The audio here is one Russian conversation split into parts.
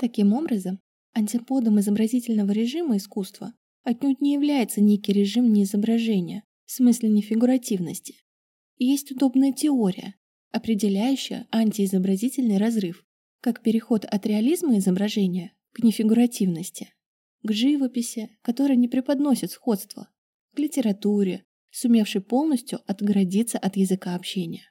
Таким образом, антиподом изобразительного режима искусства отнюдь не является некий режим неизображения, в смысле нефигуративности. Есть удобная теория, определяющая антиизобразительный разрыв, как переход от реализма изображения к нефигуративности, к живописи, которая не преподносит сходства, к литературе, сумевшей полностью отгородиться от языка общения.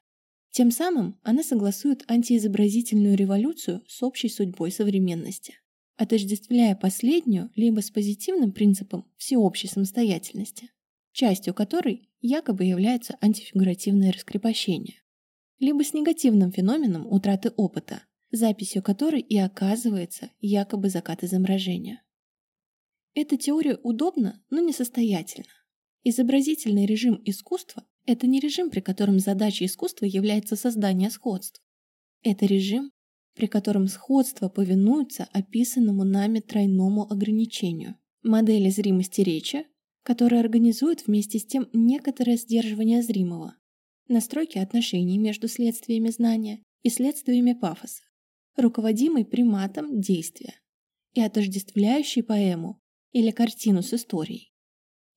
Тем самым она согласует антиизобразительную революцию с общей судьбой современности, отождествляя последнюю либо с позитивным принципом всеобщей самостоятельности, частью которой якобы является антифигуративное раскрепощение, либо с негативным феноменом утраты опыта, записью которой и оказывается якобы закат изображения. Эта теория удобна, но несостоятельна. Изобразительный режим искусства – это не режим, при котором задачей искусства является создание сходств. Это режим, при котором сходство повинуются описанному нами тройному ограничению – модели зримости речи, которая организует вместе с тем некоторое сдерживание зримого, настройки отношений между следствиями знания и следствиями пафоса, руководимый приматом действия и отождествляющий поэму или картину с историей,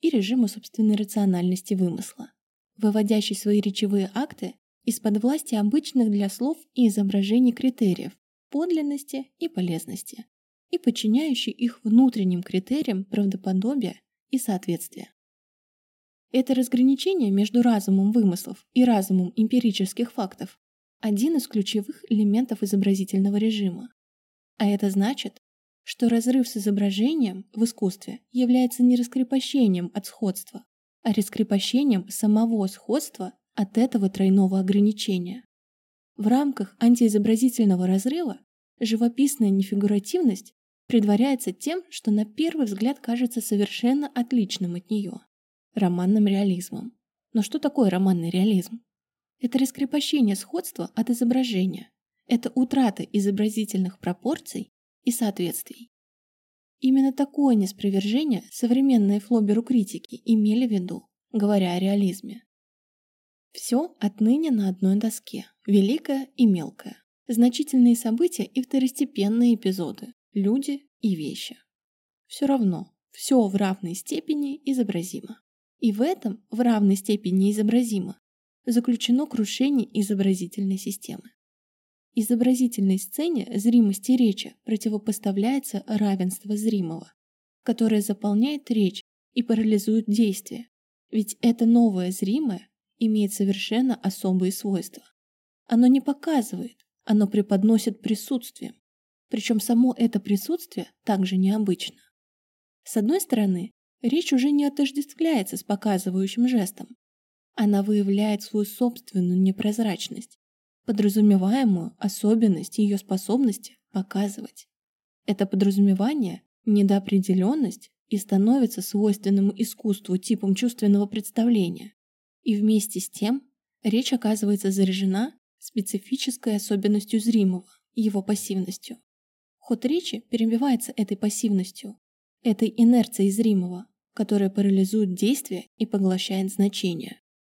и режиму собственной рациональности вымысла, выводящий свои речевые акты из-под власти обычных для слов и изображений критериев подлинности и полезности и подчиняющий их внутренним критериям правдоподобия и соответствия. Это разграничение между разумом вымыслов и разумом эмпирических фактов – один из ключевых элементов изобразительного режима. А это значит, что разрыв с изображением в искусстве является не раскрепощением от сходства, а раскрепощением самого сходства от этого тройного ограничения. В рамках антиизобразительного разрыва живописная нефигуративность предваряется тем, что на первый взгляд кажется совершенно отличным от нее – романным реализмом. Но что такое романный реализм? Это раскрепощение сходства от изображения, это утрата изобразительных пропорций и соответствий. Именно такое неспровержение современные флоберу критики имели в виду, говоря о реализме. Все отныне на одной доске, великое и мелкое, значительные события и второстепенные эпизоды, люди и вещи. Все равно, все в равной степени изобразимо. И в этом в равной степени изобразимо заключено крушение изобразительной системы. Изобразительной сцене зримости речи противопоставляется равенство зримого, которое заполняет речь и парализует действие, ведь это новое зримое имеет совершенно особые свойства. Оно не показывает, оно преподносит присутствием, причем само это присутствие также необычно. С одной стороны, речь уже не отождествляется с показывающим жестом. Она выявляет свою собственную непрозрачность, подразумеваемую особенность ее способности показывать. Это подразумевание, недоопределенность и становится свойственным искусству типом чувственного представления. И вместе с тем речь оказывается заряжена специфической особенностью зримого, его пассивностью. Ход речи перебивается этой пассивностью, этой инерцией зримого, которая парализует действие и поглощает значение.